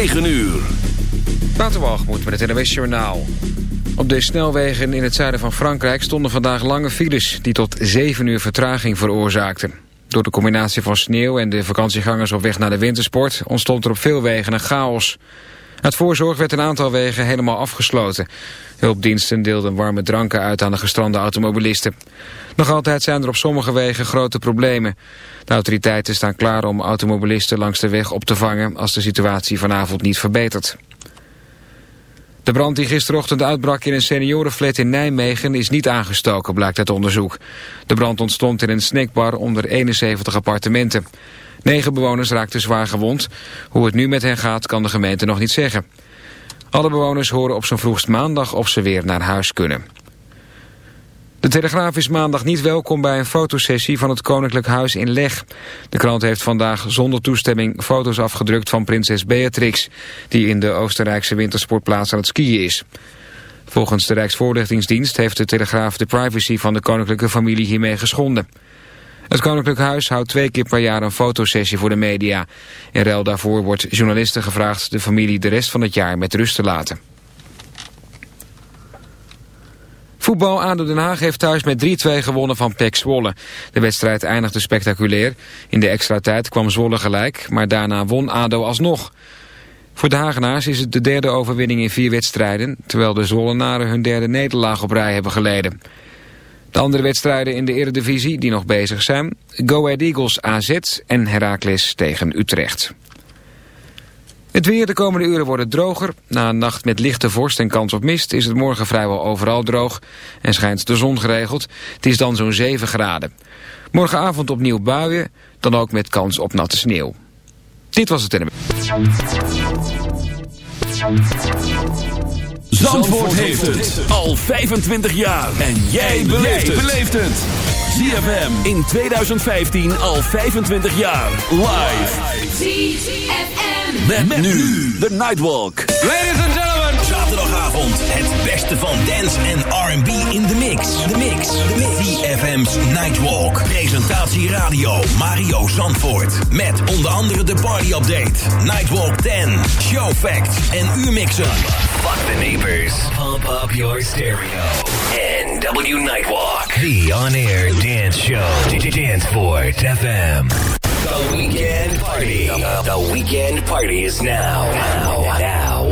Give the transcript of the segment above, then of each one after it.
9 uur. Waterwalgemoed met het NWS Journaal. Op de snelwegen in het zuiden van Frankrijk stonden vandaag lange files... die tot 7 uur vertraging veroorzaakten. Door de combinatie van sneeuw en de vakantiegangers op weg naar de wintersport... ontstond er op veel wegen een chaos. Uit voorzorg werd een aantal wegen helemaal afgesloten. Hulpdiensten deelden warme dranken uit aan de gestrande automobilisten. Nog altijd zijn er op sommige wegen grote problemen. De autoriteiten staan klaar om automobilisten langs de weg op te vangen... als de situatie vanavond niet verbetert. De brand die gisterochtend uitbrak in een seniorenflat in Nijmegen is niet aangestoken, blijkt uit onderzoek. De brand ontstond in een snackbar onder 71 appartementen. Negen bewoners raakten zwaar gewond. Hoe het nu met hen gaat kan de gemeente nog niet zeggen. Alle bewoners horen op zijn vroegst maandag of ze weer naar huis kunnen. De Telegraaf is maandag niet welkom bij een fotosessie van het Koninklijk Huis in Leg. De krant heeft vandaag zonder toestemming foto's afgedrukt van prinses Beatrix... die in de Oostenrijkse wintersportplaats aan het skiën is. Volgens de Rijksvoorlichtingsdienst heeft de Telegraaf de privacy van de koninklijke familie hiermee geschonden. Het Koninklijk Huis houdt twee keer per jaar een fotosessie voor de media. In ruil daarvoor wordt journalisten gevraagd de familie de rest van het jaar met rust te laten. Voetbal ADO Den Haag heeft thuis met 3-2 gewonnen van PEC Zwolle. De wedstrijd eindigde spectaculair. In de extra tijd kwam Zwolle gelijk, maar daarna won ADO alsnog. Voor de Hagenaars is het de derde overwinning in vier wedstrijden... terwijl de Zwollenaren hun derde nederlaag op rij hebben geleden. De andere wedstrijden in de eredivisie die nog bezig zijn... Go Ahead Eagles AZ en Heracles tegen Utrecht. Het weer de komende uren wordt droger. Na een nacht met lichte vorst en kans op mist is het morgen vrijwel overal droog en schijnt de zon geregeld. Het is dan zo'n 7 graden. Morgenavond opnieuw buien, dan ook met kans op natte sneeuw. Dit was het in Zandvoort heeft het al 25 jaar. En jij beleeft het. ZFM in 2015 al 25 jaar. Live. ZFM. Met, nu de Nightwalk. Ladies and gentlemen. Zaterdagavond het beste van dance en R&B in de mix. De mix. De. CFM's Nightwalk. Presentatie radio Mario Zandvoort. Met onder andere de party update. Nightwalk 10. Show facts en uurmixen. Fuck the neighbors. Pump up your stereo. NW Nightwalk. The on-air dance show. Danceport FM. The weekend party. The weekend party is now. Now. Now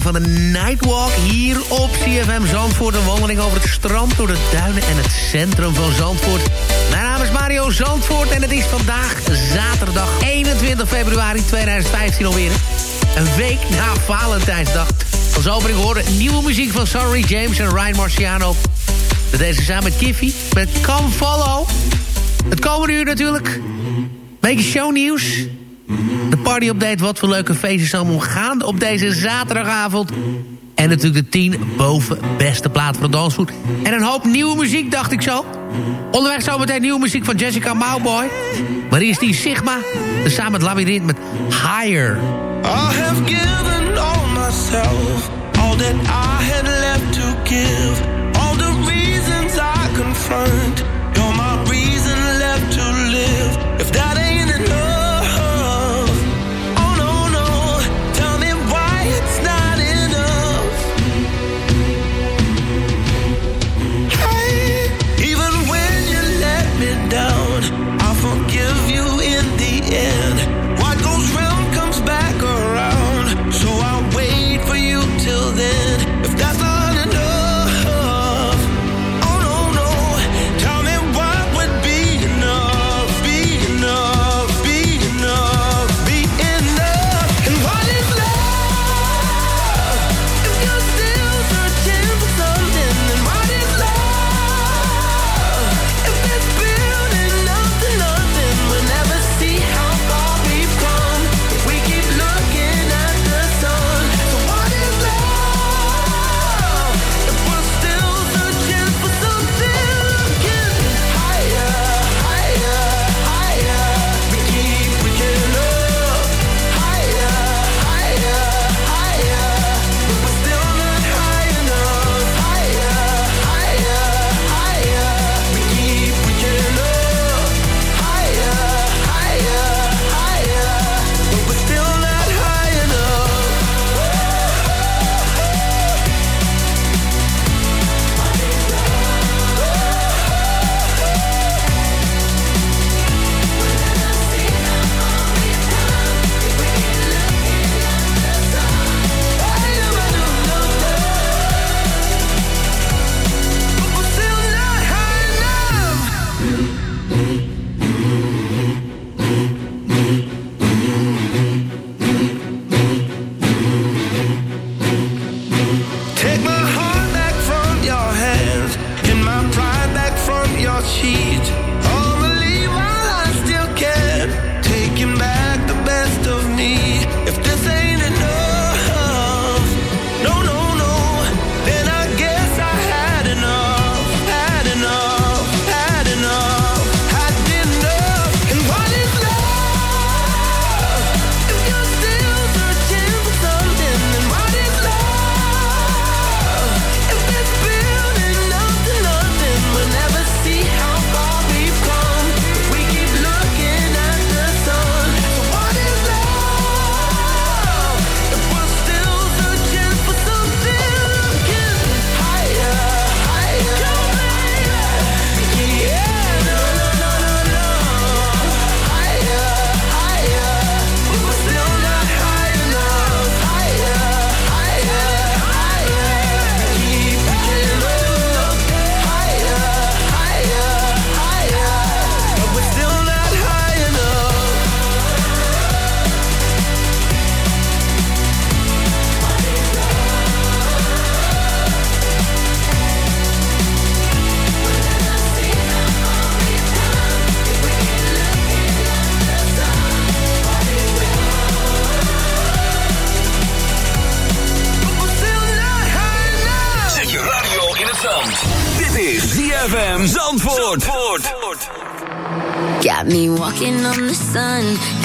Van de Nightwalk hier op CFM Zandvoort. Een wandeling over het strand, door de duinen en het centrum van Zandvoort. Mijn naam is Mario Zandvoort en het is vandaag zaterdag 21 februari 2015 alweer. Een week na Valentijnsdag. Als opening horen nieuwe muziek van Sorry James en Ryan Marciano. We deze samen met Kiffy, met Come Follow. Het komende uur natuurlijk. Beetje shownieuws. De party-update, wat voor leuke feestjes allemaal gaan op deze zaterdagavond. En natuurlijk de 10 boven beste plaat voor de dansvoet. En een hoop nieuwe muziek, dacht ik zo. Onderweg zometeen nieuwe muziek van Jessica Mowboy. Maar is die Sigma, dus samen met Labyrinth met Higher. I have given all myself, all that I had left to give. All the reasons I confront, you're my reason left to live. If that ain't enough.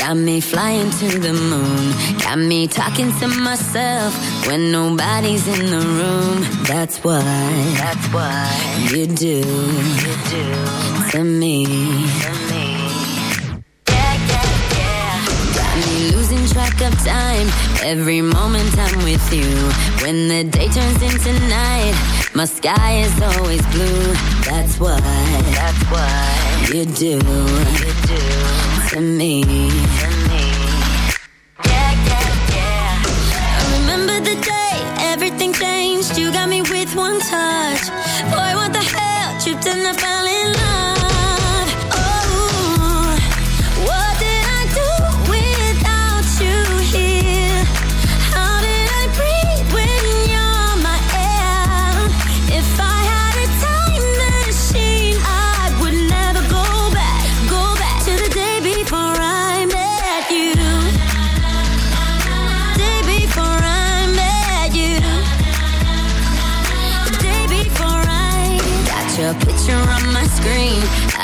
Got me flying to the moon, got me talking to myself when nobody's in the room. That's what, that's what you do, you do to me. To me. Yeah, yeah, yeah. Got me losing track of time every moment I'm with you. When the day turns into night, my sky is always blue. That's what, that's what you do, you do to me. Yeah, yeah, yeah. I remember the day everything changed. You got me with one touch. Boy,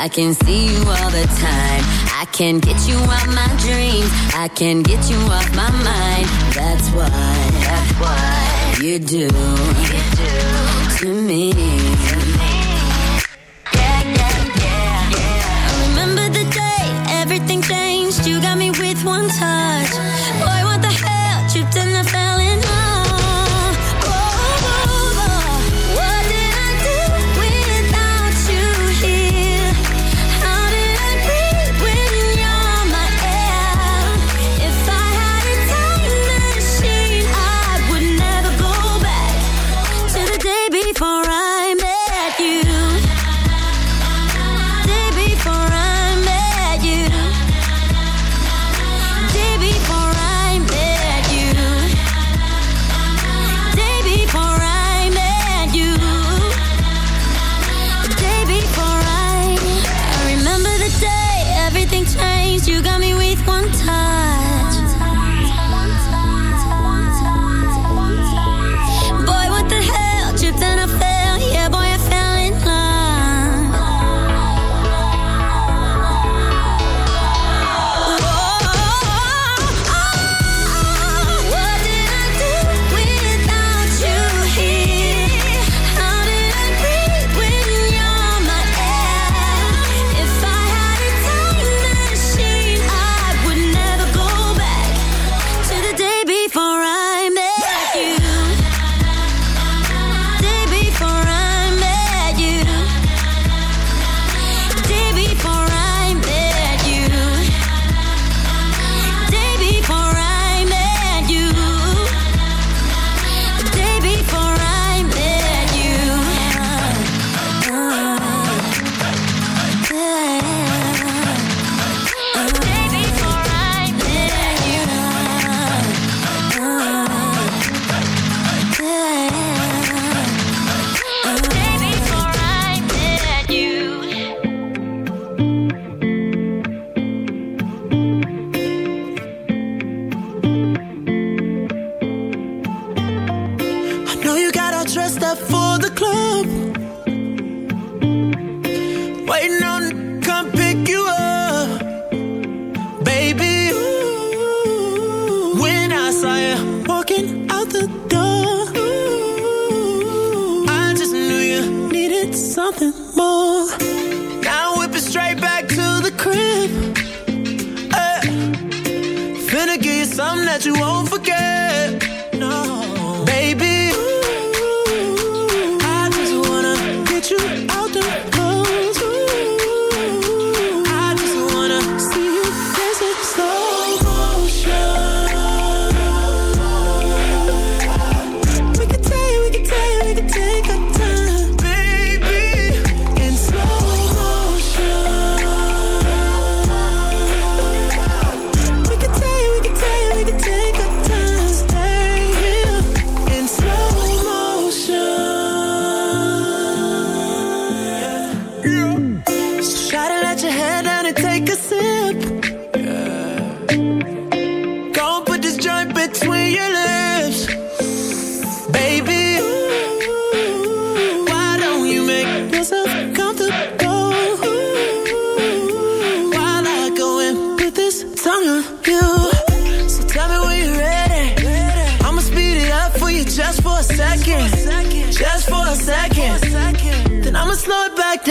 I can see you all the time. I can get you out my dreams. I can get you off my mind. That's what, that's what you do, you do to me.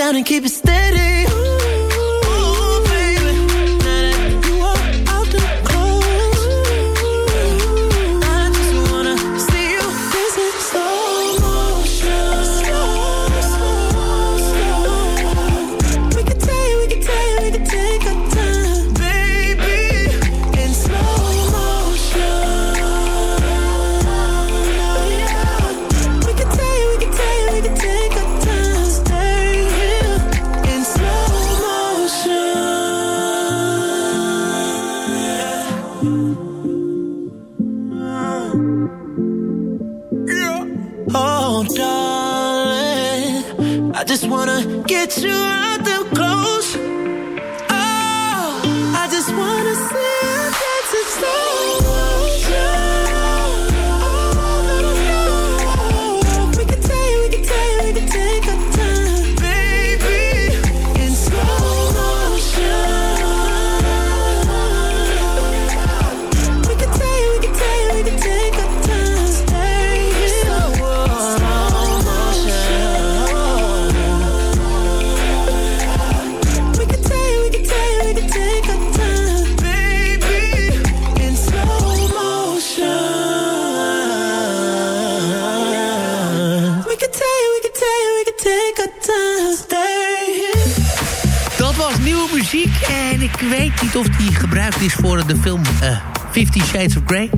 Down and keep it ik weet niet of die gebruikt is voor de film eh Fifty Shades of Grey.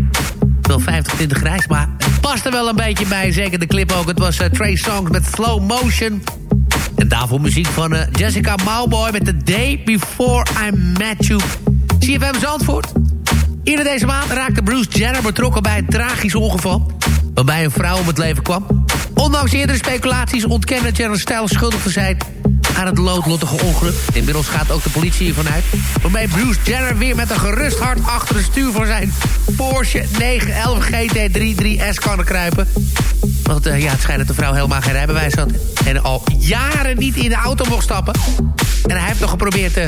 Wel 25 grijs, maar het past er wel een beetje bij. Zeker de clip ook. Het was uh, Trey Songs met Slow Motion. En daarvoor muziek van eh, Jessica Mauboy met The Day Before I Met You. CFM Zandvoort. Eerder deze maand raakte Bruce Jenner betrokken bij een tragisch ongeval... waarbij een vrouw om het leven kwam. Ondanks eerdere speculaties ontkende Jenner stijl schuldig te zijn... aan het loodlottige ongeluk. Inmiddels gaat ook de politie hiervan uit... waarmee Bruce Jenner weer met een gerust hart achter het stuur van zijn Porsche 911 GT33S kan kruipen. Want eh, ja, het schijnt dat de vrouw helemaal geen rijbewijs had. En al jaren niet in de auto mocht stappen. En hij heeft nog geprobeerd eh,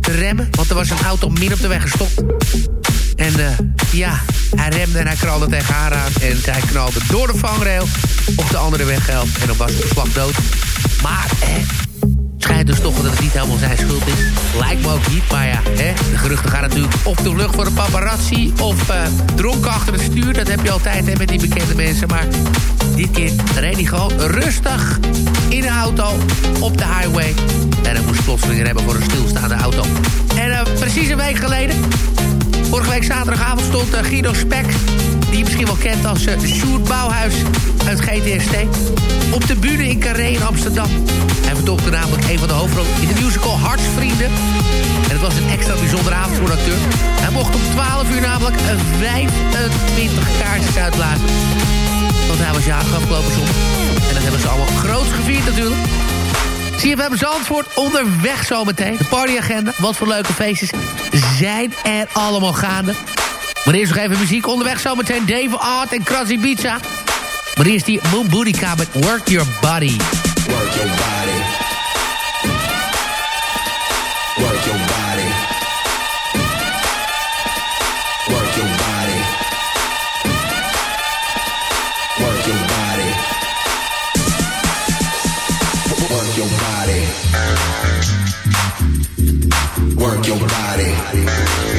te remmen. Want er was een auto min op de weg gestopt. En eh, ja, hij remde en hij knalde tegen haar aan. En zij knalde door de vangrail op de andere weghelft. En dan was ze vlak dood. Maar eh, schijnt dus toch dat het niet helemaal zijn schuld is. Lijkt me ook niet, maar ja, hè, de geruchten gaan natuurlijk op de vlucht voor een paparazzi... of eh, dronken achter het stuur, dat heb je altijd hè, met die bekende mensen. Maar dit keer reed hij gewoon rustig in de auto op de highway. En hij moest plotseling remmen voor een stilstaande auto. En eh, precies een week geleden... Vorige week zaterdagavond stond eh, Guido Spek... die je misschien wel kent als uh, Sjoerd Bouwhuis uit GTST... op de bühne in Carré in Amsterdam. Hij vertolkte namelijk een van de hoofdrollen in de musical Hartsvrienden. En het was een extra bijzondere avond voor de acteur. Hij mocht om 12 uur namelijk een 25 kaartjes uitblazen. Want hij was jarig afgelopen zondag. En dat hebben ze allemaal groot gevierd natuurlijk. CFM Zandvoort onderweg zometeen. De partyagenda, wat voor leuke feestjes zijn er allemaal gaande. Maar eerst nog even muziek onderweg zometeen. Dave Art en Krasny Pizza. Maar eerst die Moon Bootyka met Work Your Body. Work your body. Work your body. Work your body. Work your body. Work your body. Work your body. Work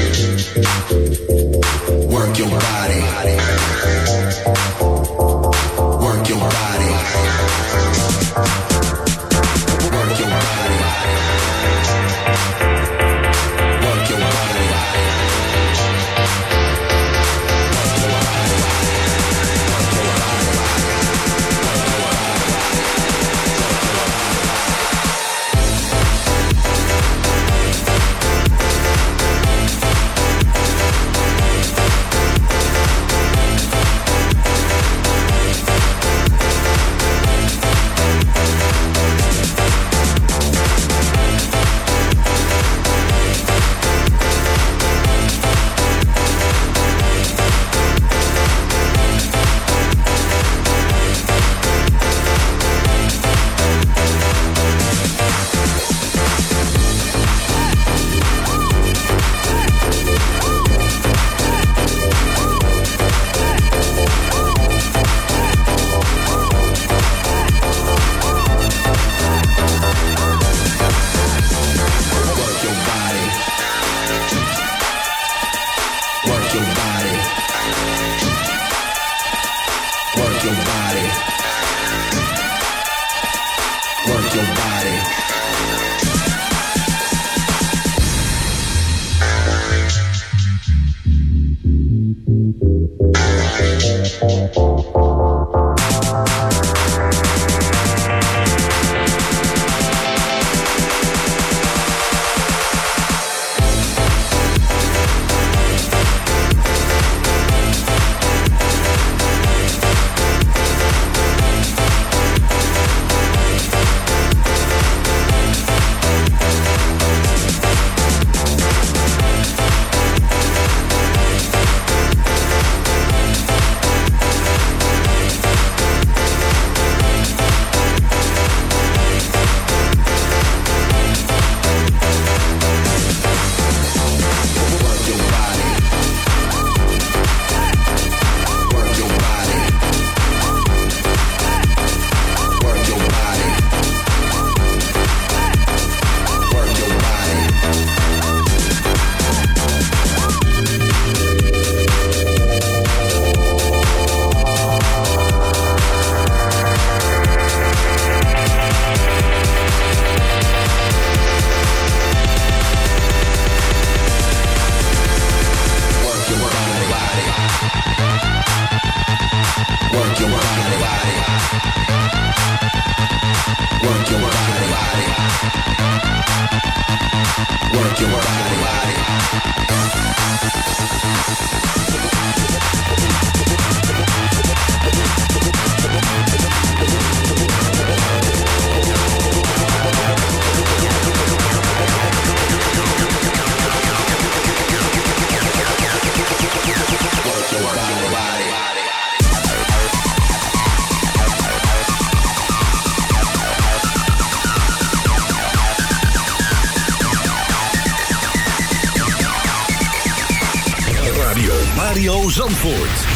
Zandvoort.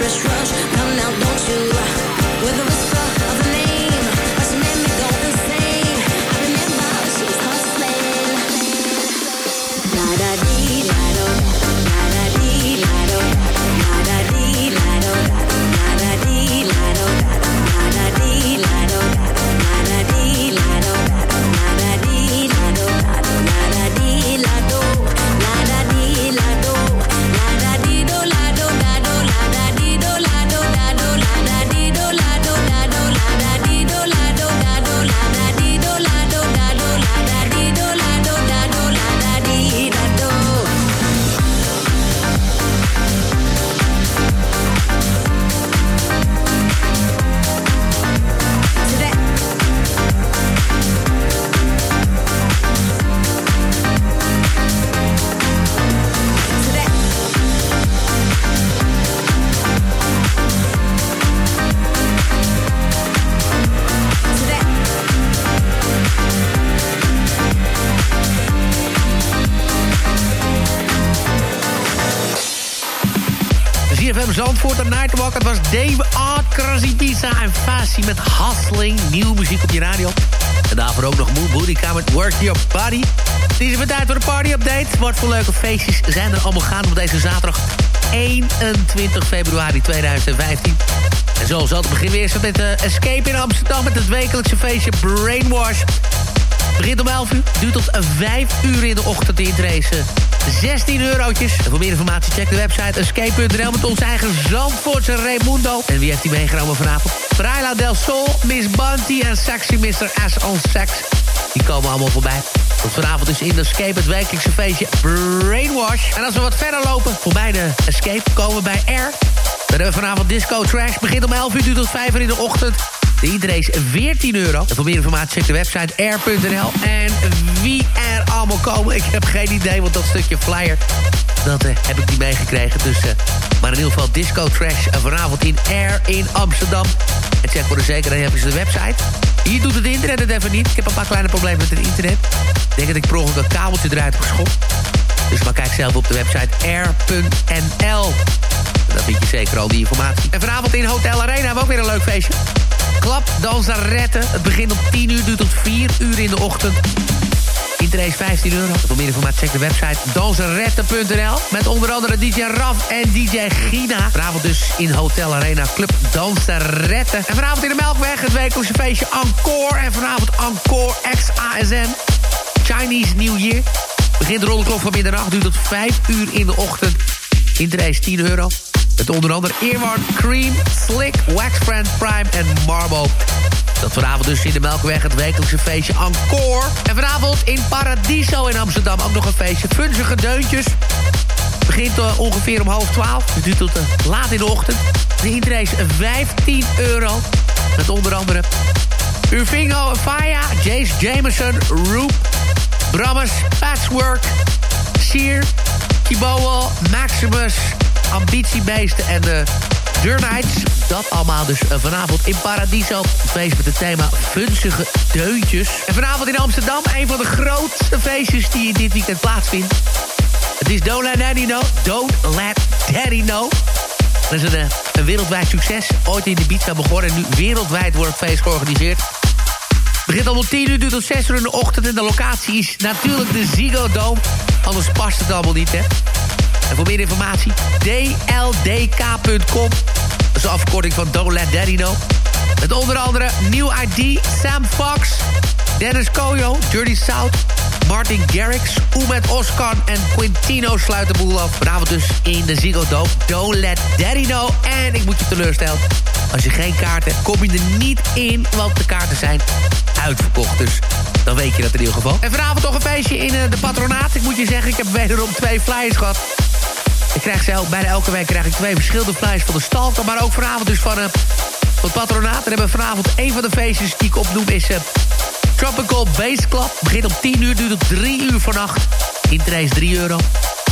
Rush, rush, rush. Het was Dave Art, Krasi Pizza en Fasi met Hustling. Nieuwe muziek op je radio. En daarvoor ook nog Moon Booty met Work Your Body. Het is weer tijd voor de party-update. Wat voor leuke feestjes zijn er allemaal gaan op deze zaterdag 21 februari 2015. En zoals altijd beginnen we eerst met de Escape in Amsterdam... met het wekelijkse feestje Brainwash. Begint om 11 uur, duurt tot 5 uur in de ochtend de intrace. 16 eurotjes. En voor meer informatie check de website escape.nl met onze eigen Zandvoortse Raimundo. En wie heeft die meegenomen vanavond? Braila del Sol, Miss Bunty en Sexy Mr. S on Sex. Die komen allemaal voorbij. Tot vanavond is in de Escape het wekelijkse feestje Brainwash. En als we wat verder lopen, voorbij de Escape, komen we bij Air. Dan hebben we vanavond Disco Trash. Begint om 11 uur, tot 5 uur in de ochtend. De iedereen is 14 euro. En voor meer informatie check de website air.nl. En wie er allemaal komen, ik heb geen idee, want dat stukje flyer... dat eh, heb ik niet meegekregen. Dus, eh, maar in ieder geval Disco Trash uh, vanavond in Air in Amsterdam. En check voor de zekerheid hebben ze de website. Hier doet het internet het even niet. Ik heb een paar kleine problemen met het internet. Ik denk dat ik per ongeluk een kabeltje eruit heb geschopt. Dus maar kijk zelf op de website air.nl. Dan vind je zeker al die informatie. En vanavond in Hotel Arena hebben we ook weer een leuk feestje. Klap, danseretten. Het begint om 10 uur, duurt tot 4 uur in de ochtend. Interesse 15 euro. Voor meer informatie check de website danseretten.nl. Met onder andere DJ Raf en DJ Gina. Vanavond dus in Hotel Arena Club Danseretten. En vanavond in de Melkweg het wekelijkse feestje Encore. En vanavond Encore XASM. Chinese New Year. Begint de rollenklok van middernacht, duurt tot 5 uur in de ochtend. Interesse 10 euro. Met onder andere Earworm, Cream, Slick, Wax Friend, Prime en Marble. Dat vanavond dus in de Melkweg het wekelijkse feestje Encore. En vanavond in Paradiso in Amsterdam ook nog een feestje. Funzige deuntjes. Begint uh, ongeveer om half twaalf. Het duurt tot uh, laat in de ochtend. De intrace 15 euro. Met onder andere Urvingo, Faya, Jace Jameson, Roop, Brammes, Patchwork, Sear, Kiboa, Maximus, Ambitiebeesten en de Durnights. Dat allemaal dus uh, vanavond in Paradiso. Feest met het thema funzige deuntjes. En vanavond in Amsterdam een van de grootste feestjes die in dit weekend plaatsvindt. Het is Don't Let Daddy Know. Don't Let Daddy Know. Dat is een, een wereldwijd succes. Ooit in de pizza begonnen en nu wereldwijd wordt het feest georganiseerd. Het begint al om 10 uur, duurt tot 6 uur in de ochtend. En de locatie is natuurlijk de Ziggo Dome. Anders past het allemaal niet, hè. En voor meer informatie, dldk.com. Dat is de afkorting van Don't Let Daddy Know. Met onder andere New ID, Sam Fox, Dennis Koyo, Dirty South... Martin Garrix, Oemet Oscar en Quintino sluiten de boel af. Vanavond dus in de Ziggo Dome. Don't let daddy know. En ik moet je teleurstellen. Als je geen kaart hebt, kom je er niet in. Want de kaarten zijn uitverkocht. Dus dan weet je dat in ieder geval. En vanavond toch een feestje in uh, de patronaat. Ik moet je zeggen, ik heb wederom twee flyers gehad. Ik krijg zelf, bijna elke week krijg ik twee verschillende flyers van de Stalker. Maar ook vanavond dus van, uh, van het patronaat. En hebben we vanavond een van de feestjes die ik opnoem is... Uh, Tropical Bass Club. Begint om 10 uur, duurt op 3 uur vannacht. Intrace 3 euro.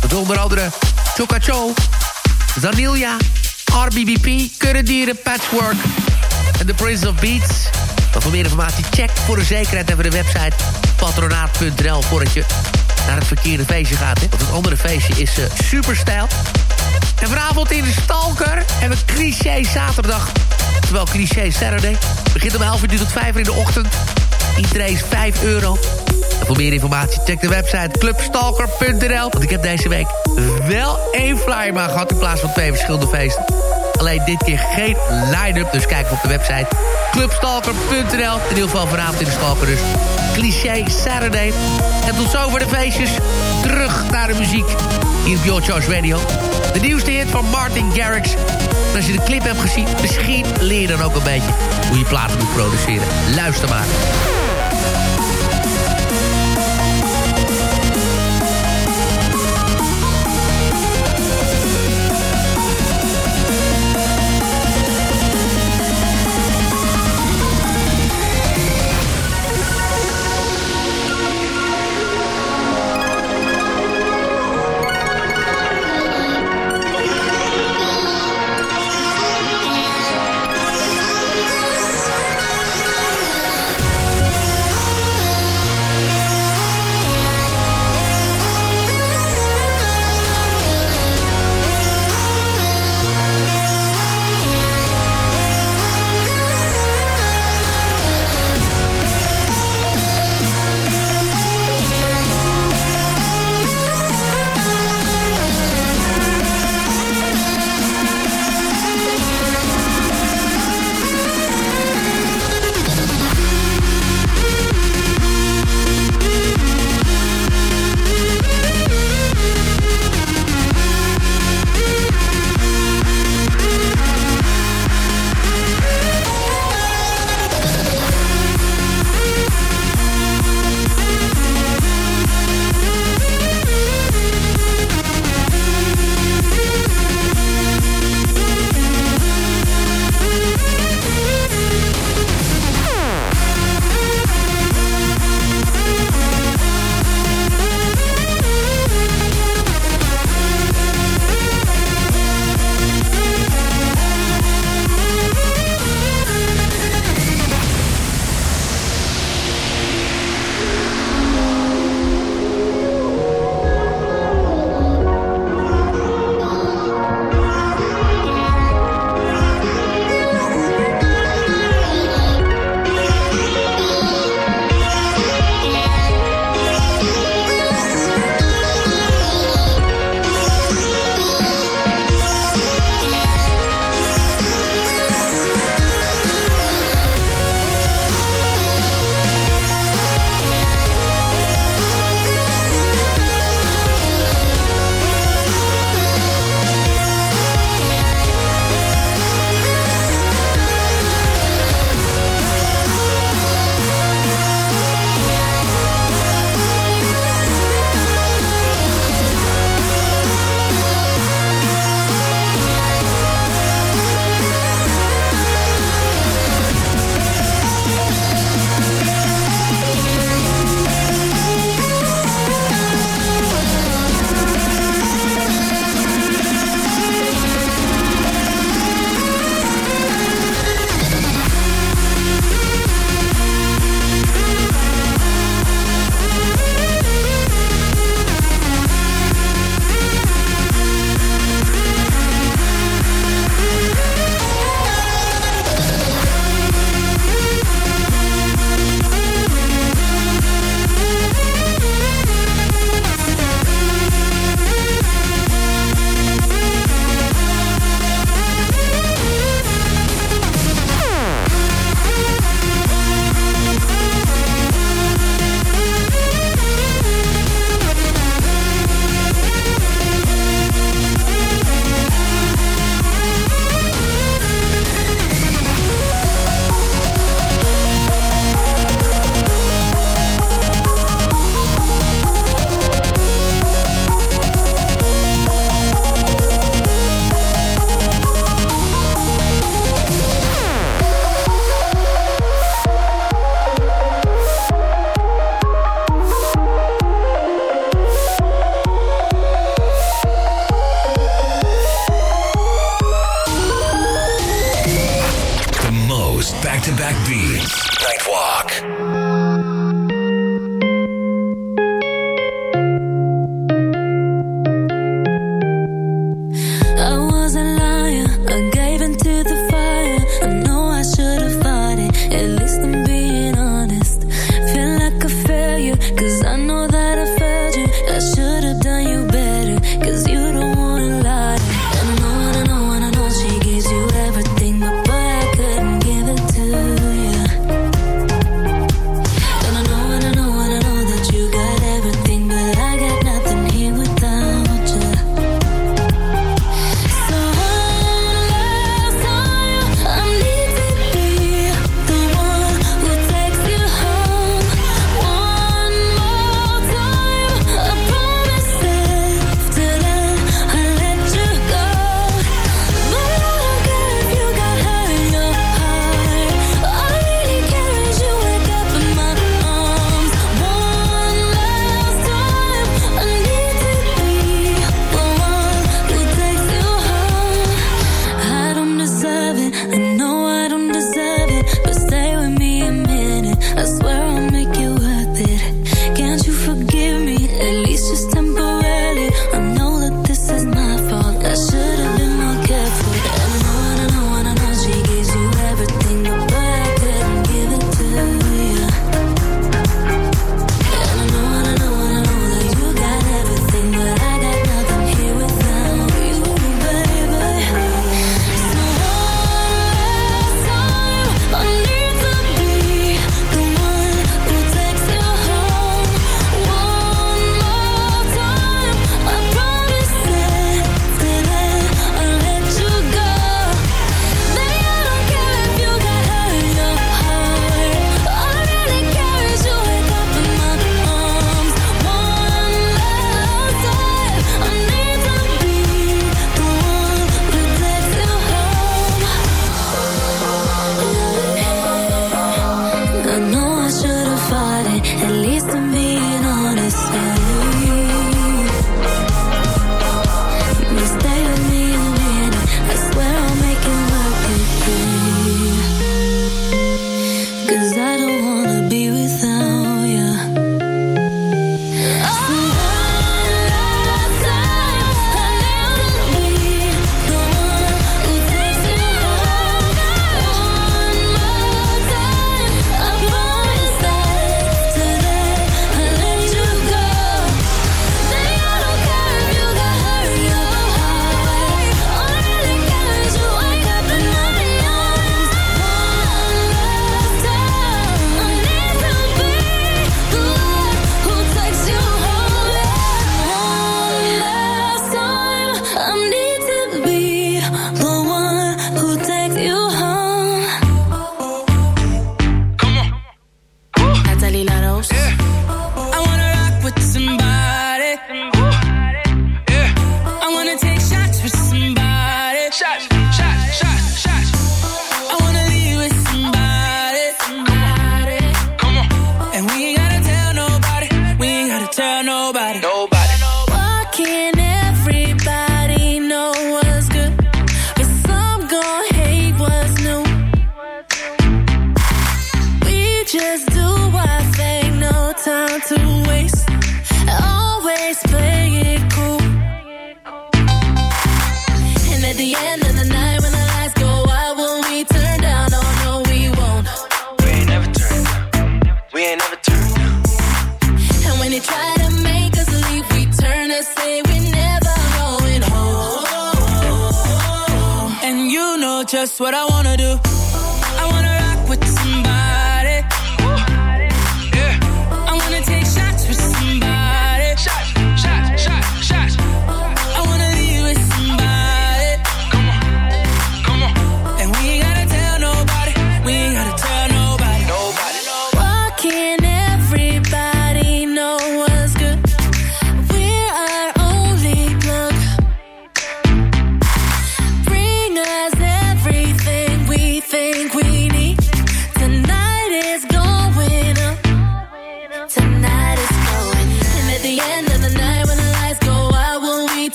Met onder andere Chocacho, Zanilia, RBBP, Kurrendieren, Patchwork en The Prince of Beats. Maar voor meer informatie check voor de zekerheid even de website patronaat.nl voordat je naar het verkeerde feestje gaat. Hè? Want het andere feestje is uh, superstijl. En vanavond in de Stalker hebben we cliché zaterdag. Terwijl cliché Saturday. Begint om 11 uur tot 5 uur in de ochtend. Iedereen is 5 euro. En voor meer informatie check de website clubstalker.nl. Want ik heb deze week wel één flyer maar gehad... in plaats van twee verschillende feesten. Alleen dit keer geen line-up, dus kijk op de website clubstalker.nl. In ieder geval vanavond in de Stalker dus. Cliché Saturday. En tot zover de feestjes. Terug naar de muziek. Hier op Radio. De nieuwste hit van Martin Garrix. En als je de clip hebt gezien, misschien leer dan ook een beetje hoe je platen moet produceren. Luister maar.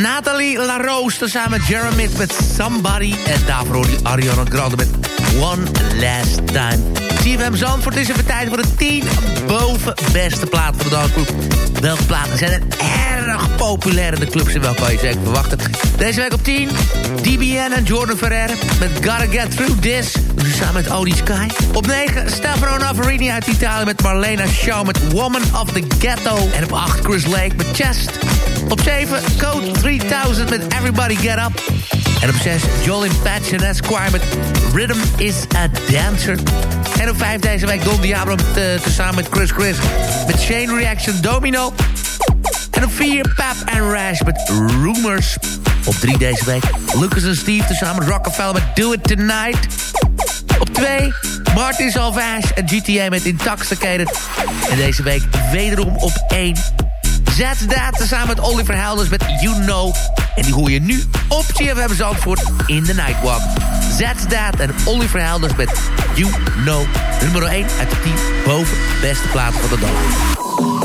Nathalie LaRose met Jeremy met Somebody. En daarvoor je Ariana Grande met One Last Time. CFM Zandvoort is even tijd voor de 10 boven beste plaat van de daggroep. Welke platen zijn er erg populair in de clubs en welke kan je zeker verwachten. Deze week op 10, DBN en Jordan Ferrer met Gotta Get Through This. Samen met Odie Sky. Op 9, Stefano Navarini uit Italië met Marlena Shaw met Woman of the Ghetto. En op 8, Chris Lake met Chest. Op 7, Code 3000 met Everybody Get Up. En op 6, Jolin Patch en Esquire met Rhythm is a Dancer. En op 5 deze week Don Diablo met, eh, tezamen met Chris Chris met Chain Reaction Domino. En op 4 Pap en Rash met Rumors. Op 3 deze week Lucas en Steve tezamen met Rockefeller met Do It Tonight. Op 2 Martin Salvage en GTA met Intoxicated. En deze week wederom op 1 Zet Data samen met Oliver Helders met You Know. En die hoor je nu op CFM Zandvoort in de Nightwalk. Zet Data en Oliver Helders met You Know. Nummer 1 uit de 10 boven beste plaats van de dag.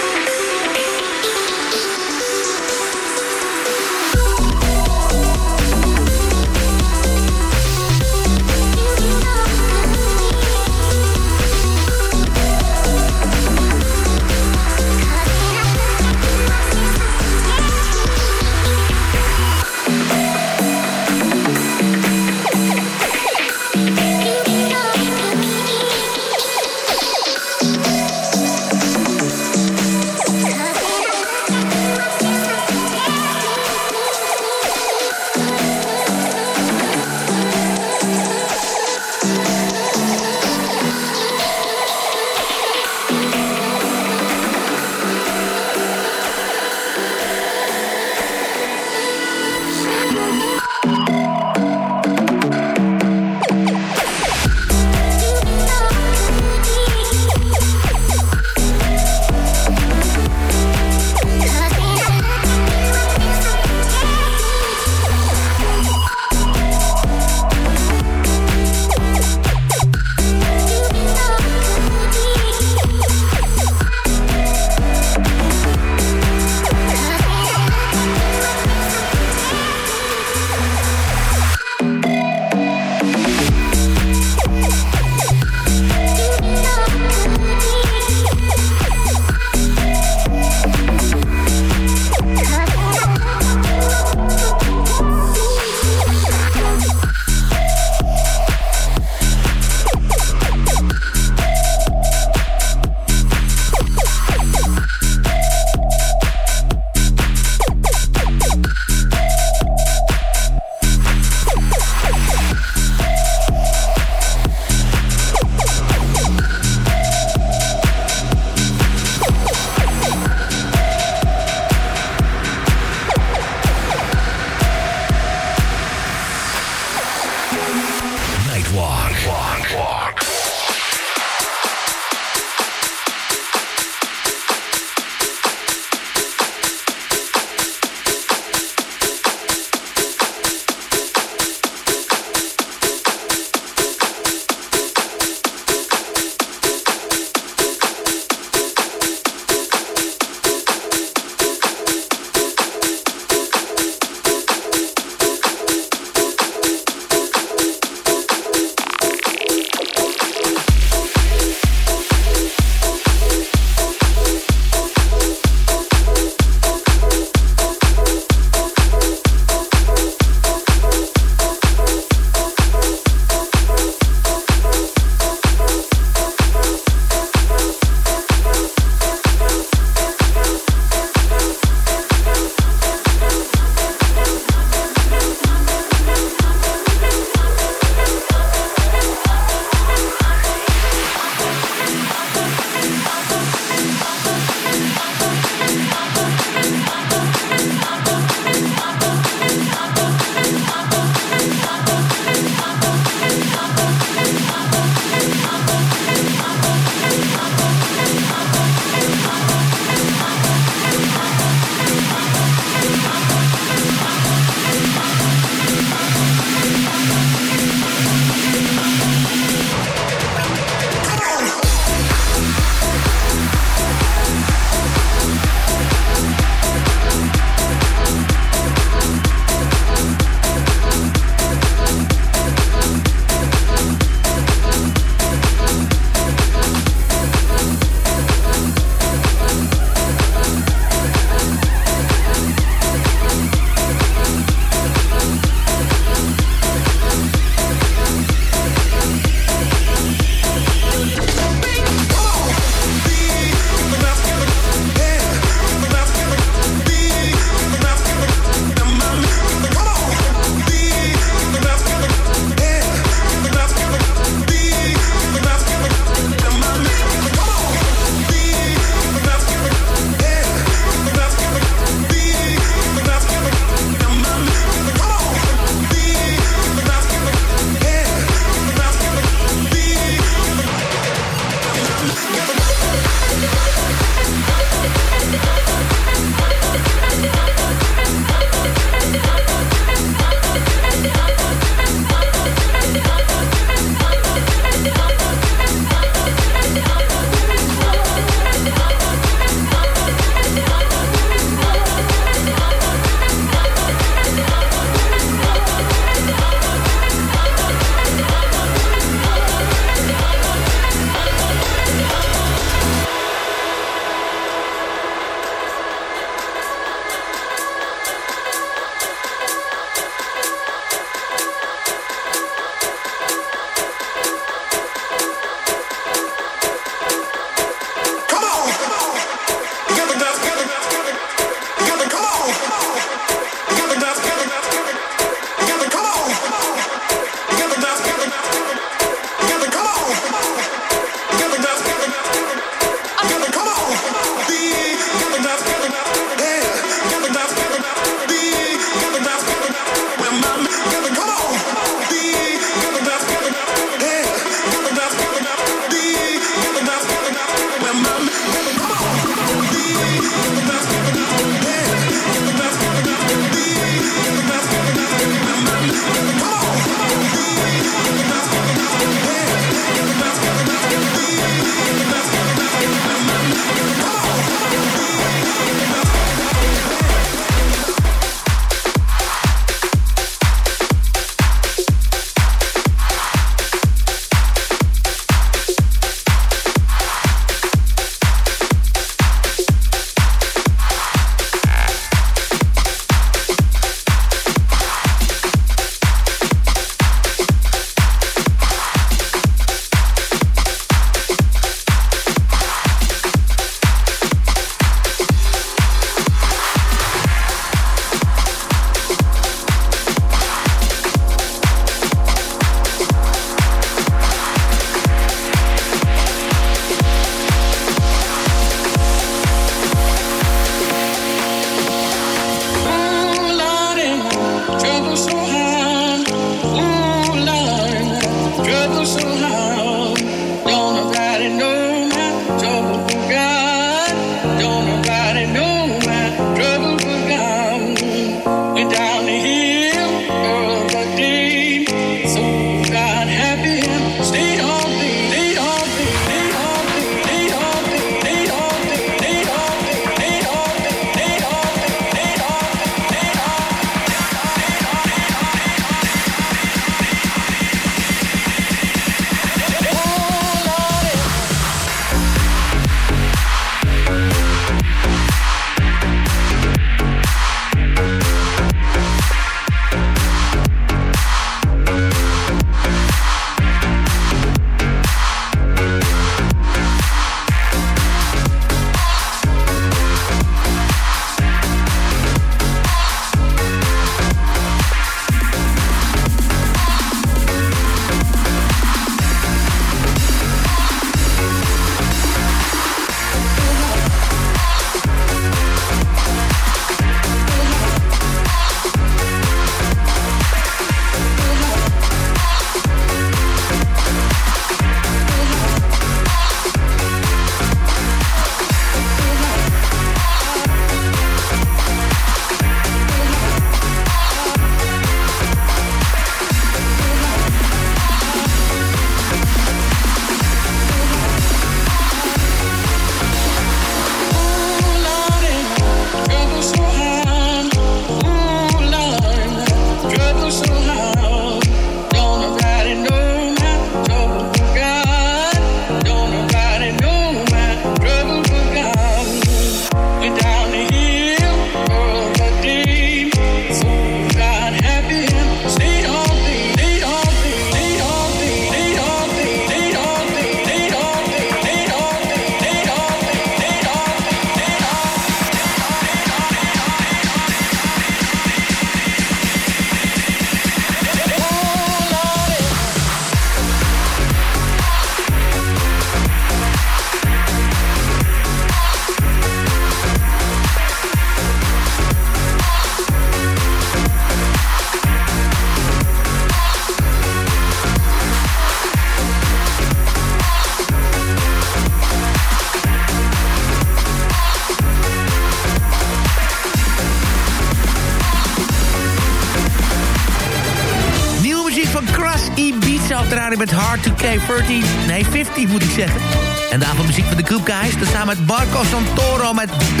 Dan samen met Marco Santoro met B.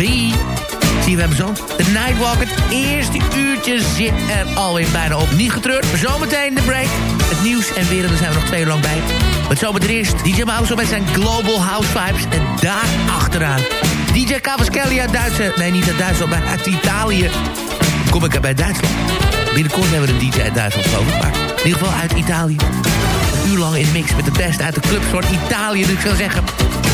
Zie je hem zo? De Nightwalk, het eerste uurtje zit er alweer bijna op. Niet getreurd, zometeen de break. Het nieuws en weer, daar zijn we nog twee uur lang bij. Met zometeen eerst DJ Mouse met zijn Global House Vibes. En daar achteraan DJ Cavaschelli uit Duitsland. Nee, niet uit Duitsland, maar uit Italië. Kom ik er bij Duitsland. Binnenkort hebben we een DJ uit Duitsland geloof. Maar in ieder geval uit Italië. Uur lang in mix met de beste uit de clubs van Italië. Dus ik zou zeggen,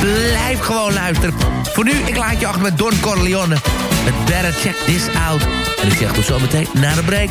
blijf gewoon luisteren. Voor nu, ik laat je achter met Don Corleone. Met Better Check This Out. En ik zeg tot zometeen na de break.